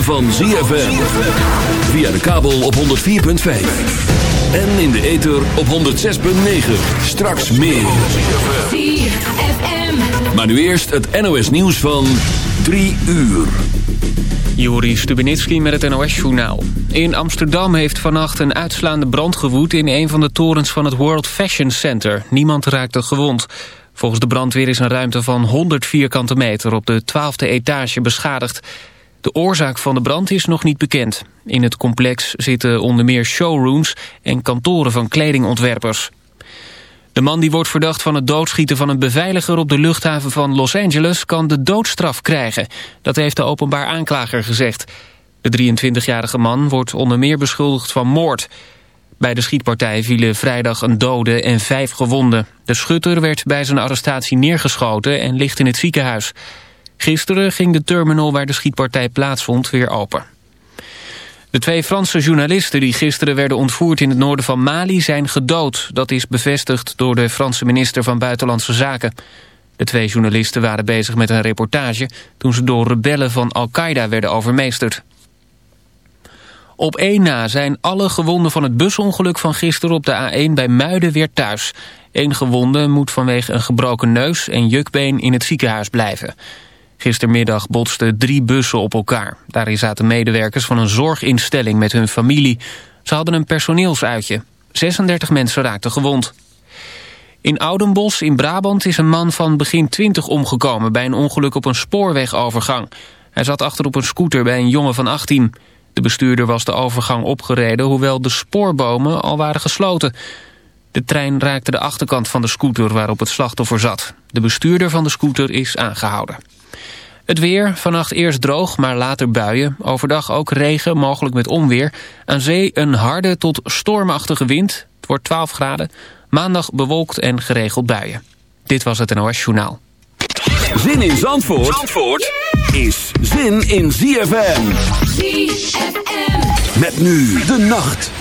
ritme van ZFM. Via de kabel op 104.5. En in de ether op 106.9. Straks meer. ZFM. Maar nu eerst het NOS nieuws van 3 uur. Juri Stubenitski met het NOS-journaal. In Amsterdam heeft vannacht een uitslaande brand gewoed... in een van de torens van het World Fashion Center. Niemand raakte gewond. Volgens de brandweer is een ruimte van 100 vierkante meter... op de 12e etage beschadigd. De oorzaak van de brand is nog niet bekend. In het complex zitten onder meer showrooms... en kantoren van kledingontwerpers. De man die wordt verdacht van het doodschieten van een beveiliger op de luchthaven van Los Angeles kan de doodstraf krijgen. Dat heeft de openbaar aanklager gezegd. De 23-jarige man wordt onder meer beschuldigd van moord. Bij de schietpartij vielen vrijdag een dode en vijf gewonden. De schutter werd bij zijn arrestatie neergeschoten en ligt in het ziekenhuis. Gisteren ging de terminal waar de schietpartij plaatsvond weer open. De twee Franse journalisten die gisteren werden ontvoerd in het noorden van Mali zijn gedood. Dat is bevestigd door de Franse minister van Buitenlandse Zaken. De twee journalisten waren bezig met een reportage toen ze door rebellen van Al-Qaeda werden overmeesterd. Op één na zijn alle gewonden van het busongeluk van gisteren op de A1 bij Muiden weer thuis. Eén gewonde moet vanwege een gebroken neus en jukbeen in het ziekenhuis blijven. Gistermiddag botsten drie bussen op elkaar. Daarin zaten medewerkers van een zorginstelling met hun familie. Ze hadden een personeelsuitje. 36 mensen raakten gewond. In Oudenbos in Brabant is een man van begin 20 omgekomen... bij een ongeluk op een spoorwegovergang. Hij zat achter op een scooter bij een jongen van 18. De bestuurder was de overgang opgereden... hoewel de spoorbomen al waren gesloten. De trein raakte de achterkant van de scooter waarop het slachtoffer zat. De bestuurder van de scooter is aangehouden. Het weer, vannacht eerst droog, maar later buien. Overdag ook regen, mogelijk met onweer. Aan zee een harde tot stormachtige wind. Het wordt 12 graden. Maandag bewolkt en geregeld buien. Dit was het NOS Journaal. Zin in Zandvoort, Zandvoort is zin in ZFM. ZFM. Met nu de nacht.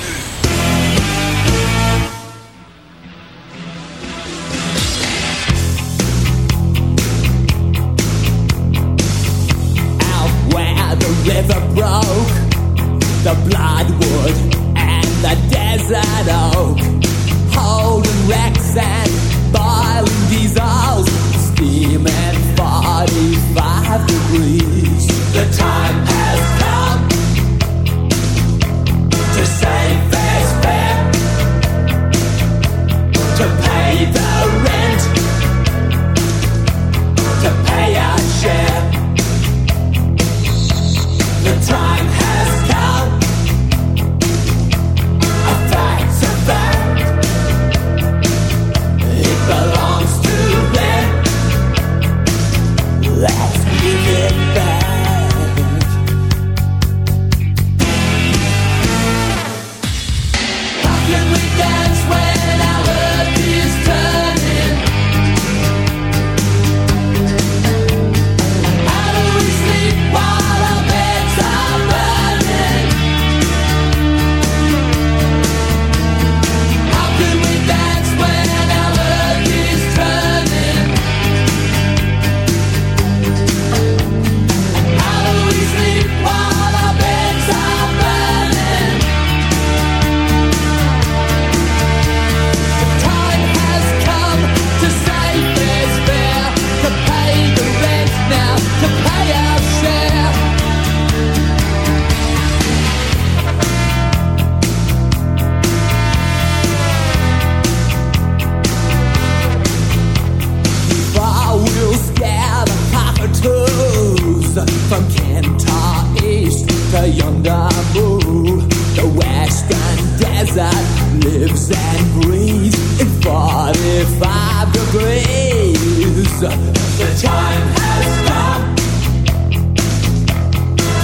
the younger moon. The western desert lives and breathes in 45 degrees. The time has come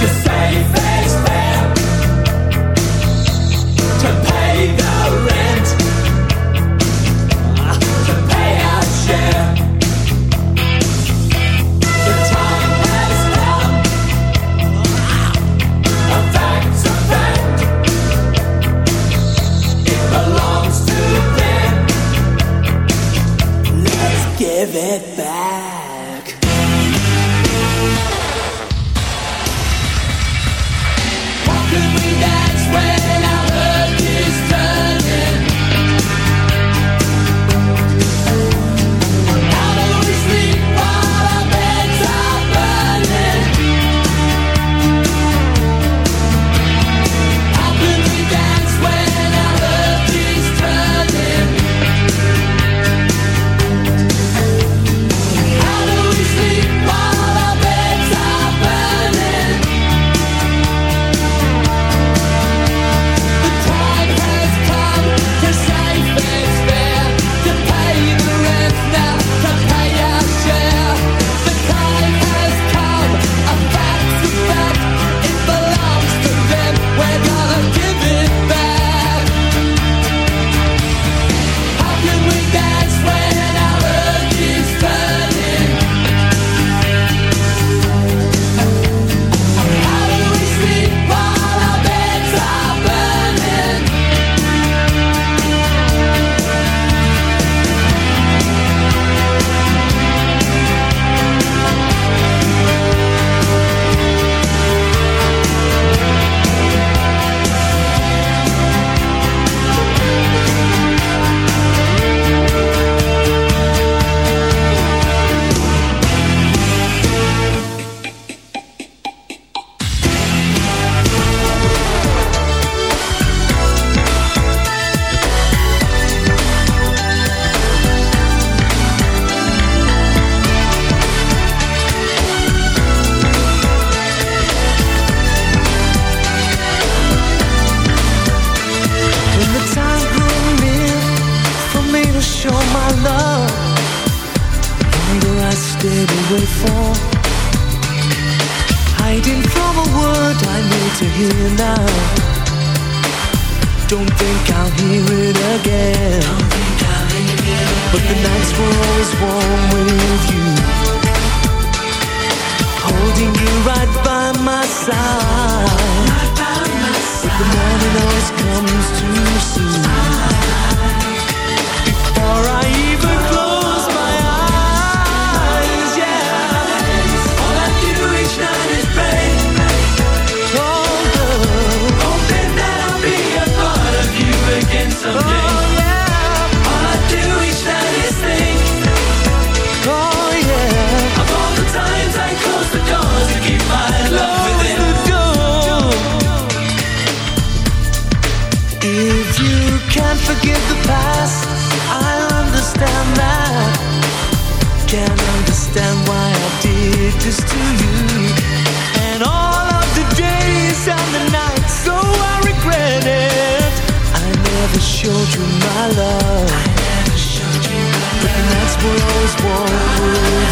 to say face fair, to pay the rent, to pay our share. Live it. this one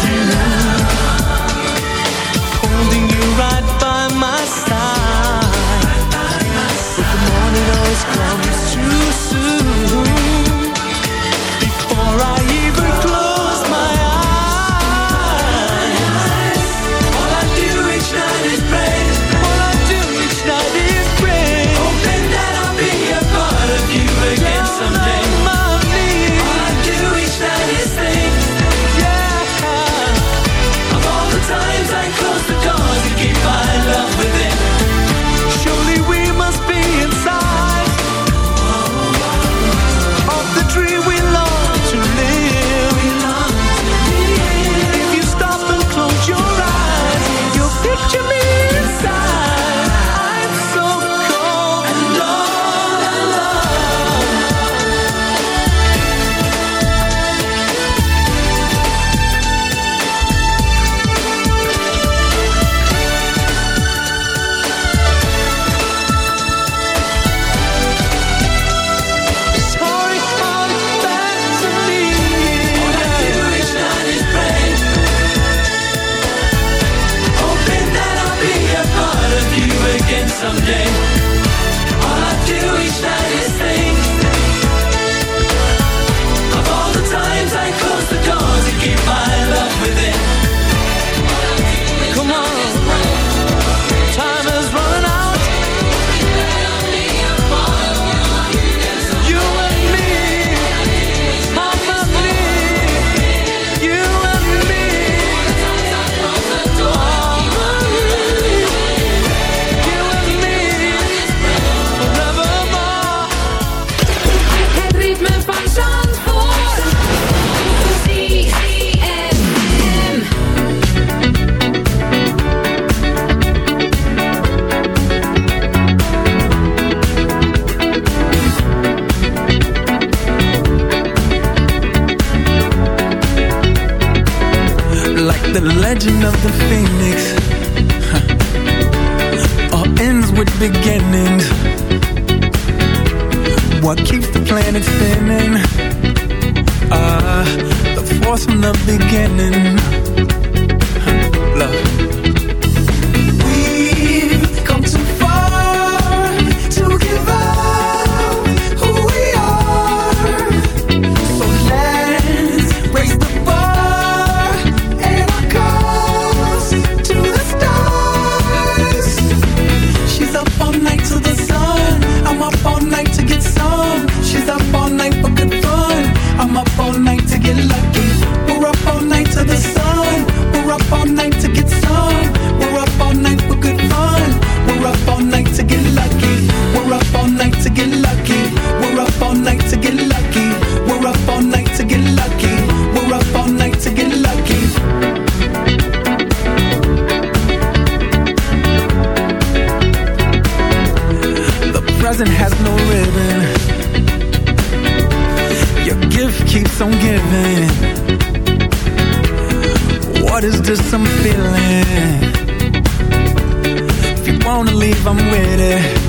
noche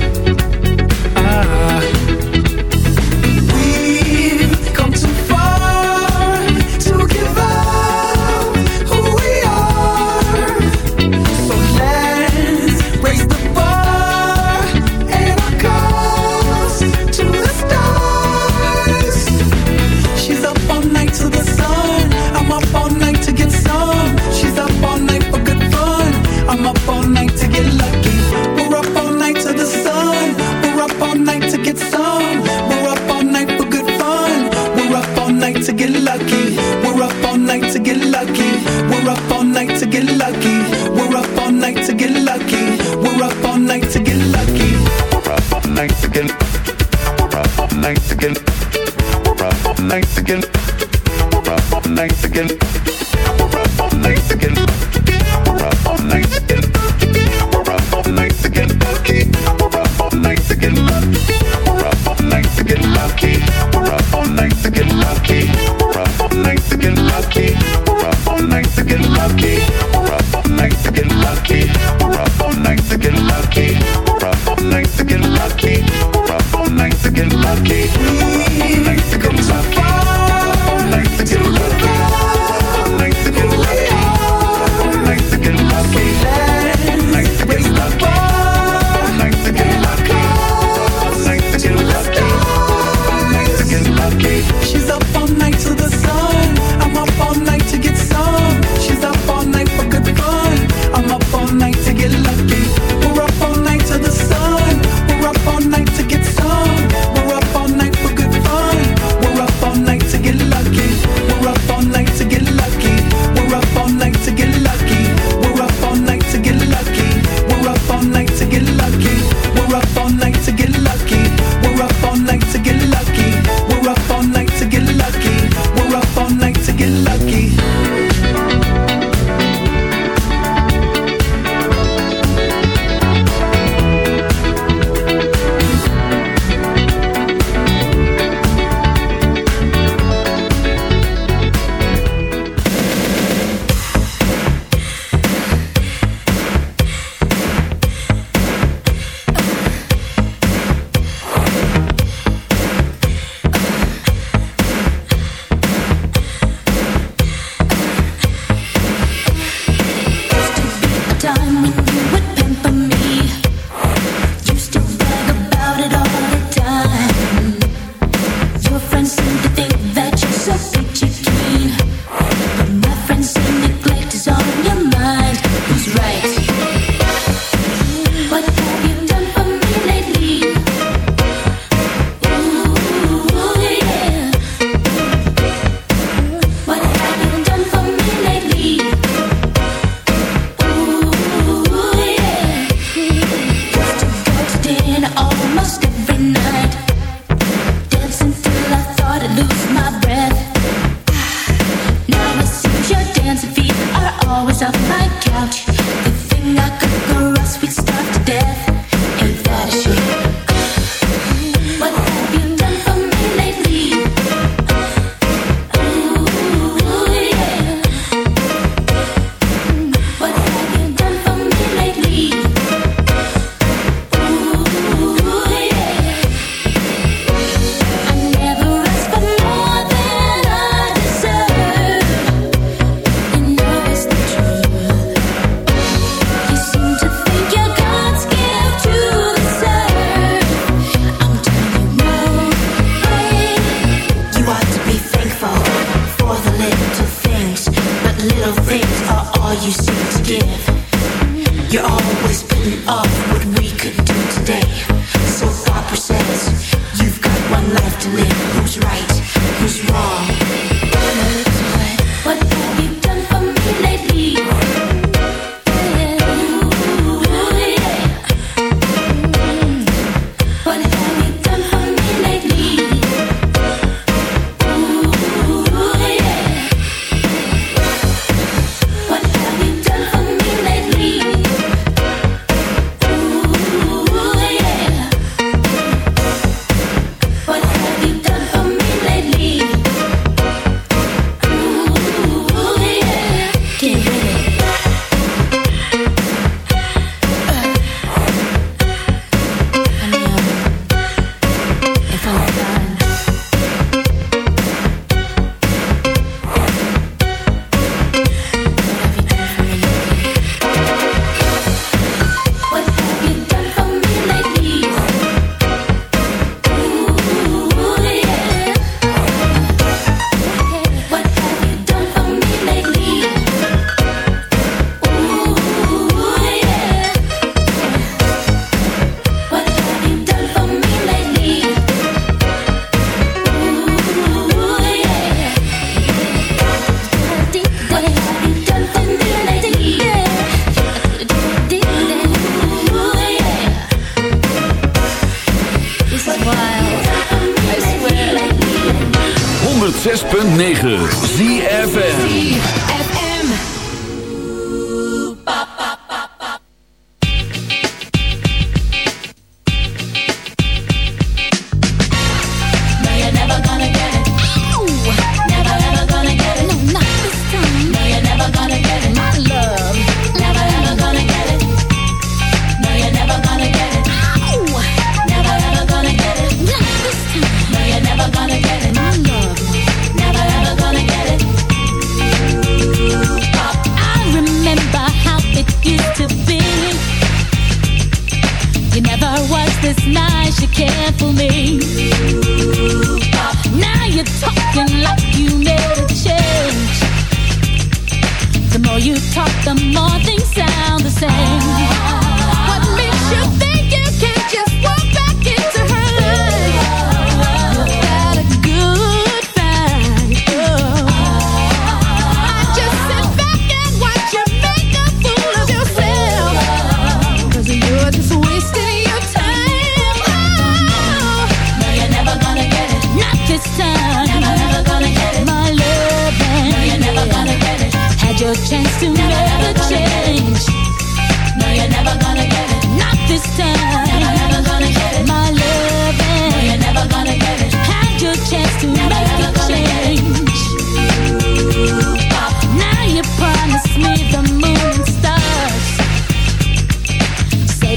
9.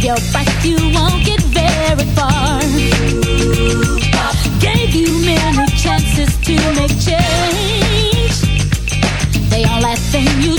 your bike, you won't get very far. Gave you many chances to make change. They all last thing you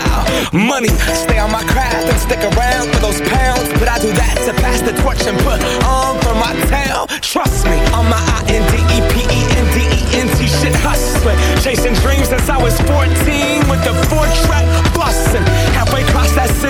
Money, stay on my craft and stick around for those pounds. But I do that to pass the torch and put on for my town. Trust me, on my I-N-D-E-P-E-N-D-E-N-T shit hustling. Chasing dreams since I was 14 with the four track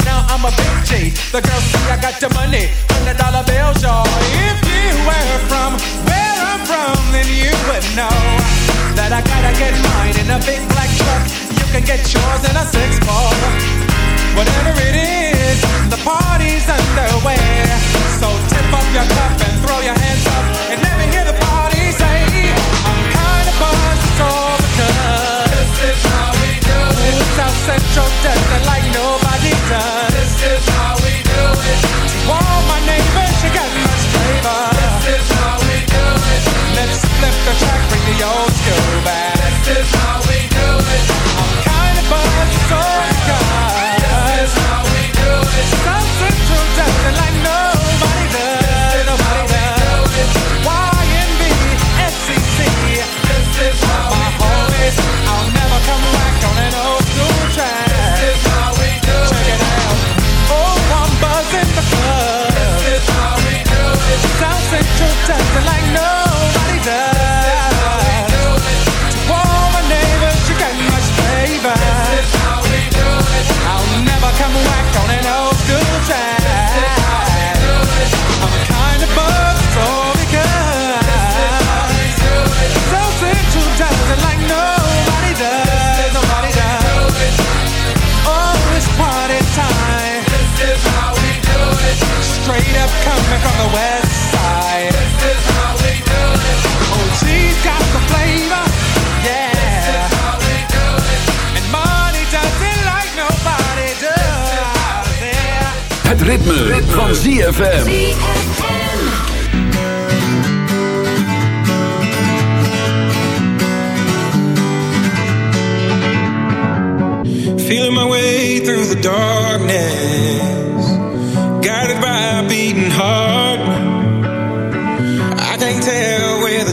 but now I'm a big G. The girls see I got the money, hundred dollar bills, y'all. If you were from where I'm from, then you would know that I gotta get mine in a big black truck. You can get yours in a six ball. Whatever it is, the party's underway. So tip up your cup and throw your hands up and let me hear the party say, I'm kinda buzzed, it's all because this is how we do it. South Central does like no coming from the west side. This is how we it. Oh, got the flavor. Yeah. And money doesn't like nobody Het ritme, van ZFM. Feeling my way through the darkness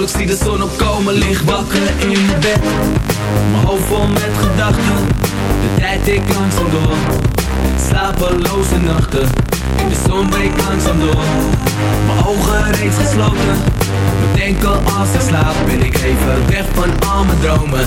vrolijk, zie de zon opkomen. Lig wakker in mijn bed, mijn hoofd vol met gedachten. De tijd ik langzaam door, slapeloze nachten. De zon breekt langzaam door, mijn ogen reeds gesloten. Bedenken als ik slaap, ben ik even weg van al mijn dromen.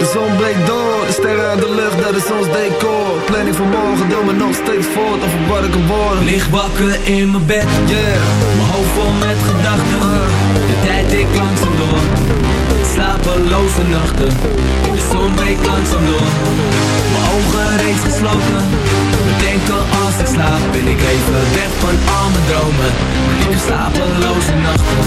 De zon breekt door, de sterren aan de lucht, dat is ons decor. Planning van morgen, doe me nog steeds voort Over wat ik kan worden in mijn bed, yeah. Mijn hoofd vol met gedachten. De tijd ik langzaam door. Slapeloze nachten. De zon breekt langzaam door. Mijn ogen reeds gesloten. Bedenken als ik slaap Ben ik even weg van al mijn dromen. Ik slapeloze nachten